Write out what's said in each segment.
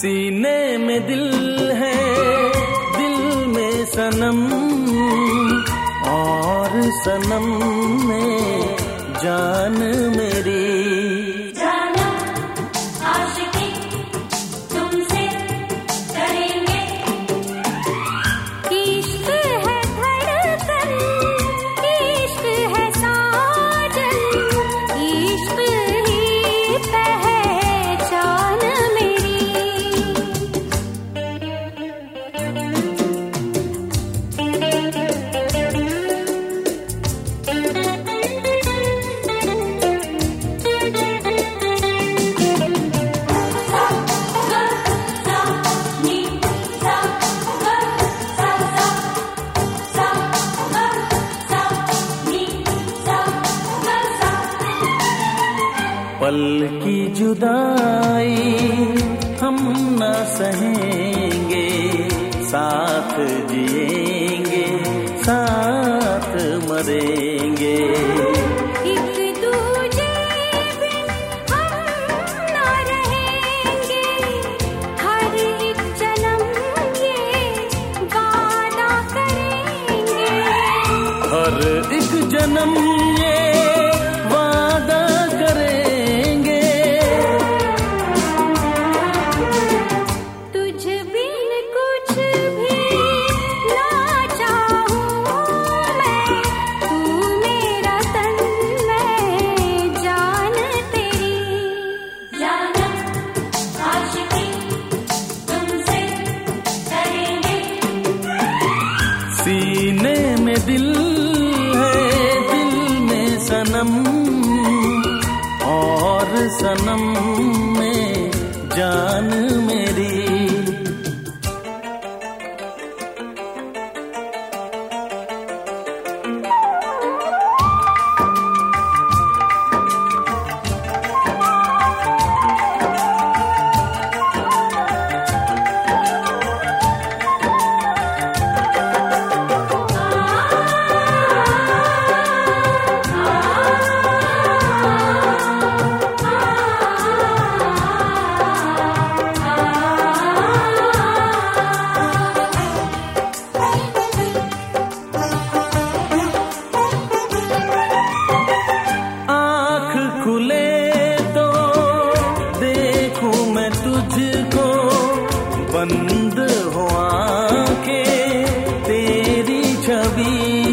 सीने में दिल है दिल में सनम और सनम में जान मेरी। पल की जुदाई हम न सहेंगे साथ जिएँगे साथ मरेंगे। हर एक जन्म ये दिल है दिल में सनम और सनम।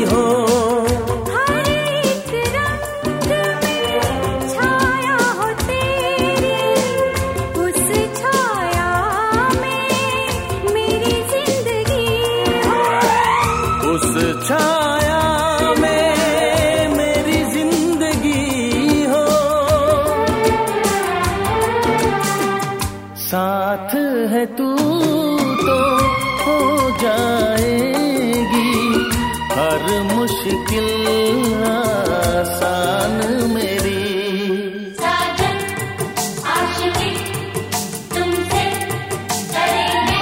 हो। छाया हो छाया में मेरी ज़िंदगी हो। उस छाया में मेरी ज़िंदगी हो। साथ है तू तो हो जाएगी हर मुश्किल आसान मेरी। साजन आशिकी तुमसे करेंगे।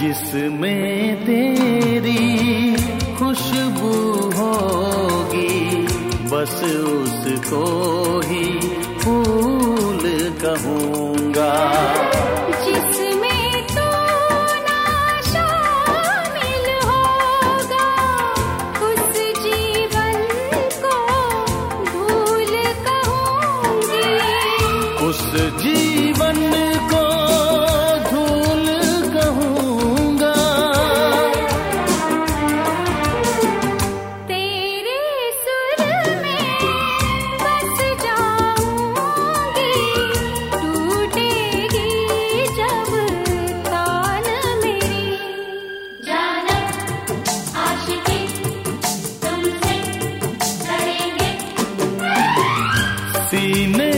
जिसमें तेरी खुशबू होगी बस उसको ही फूल कहूँगा। करेंगे सीने में दिल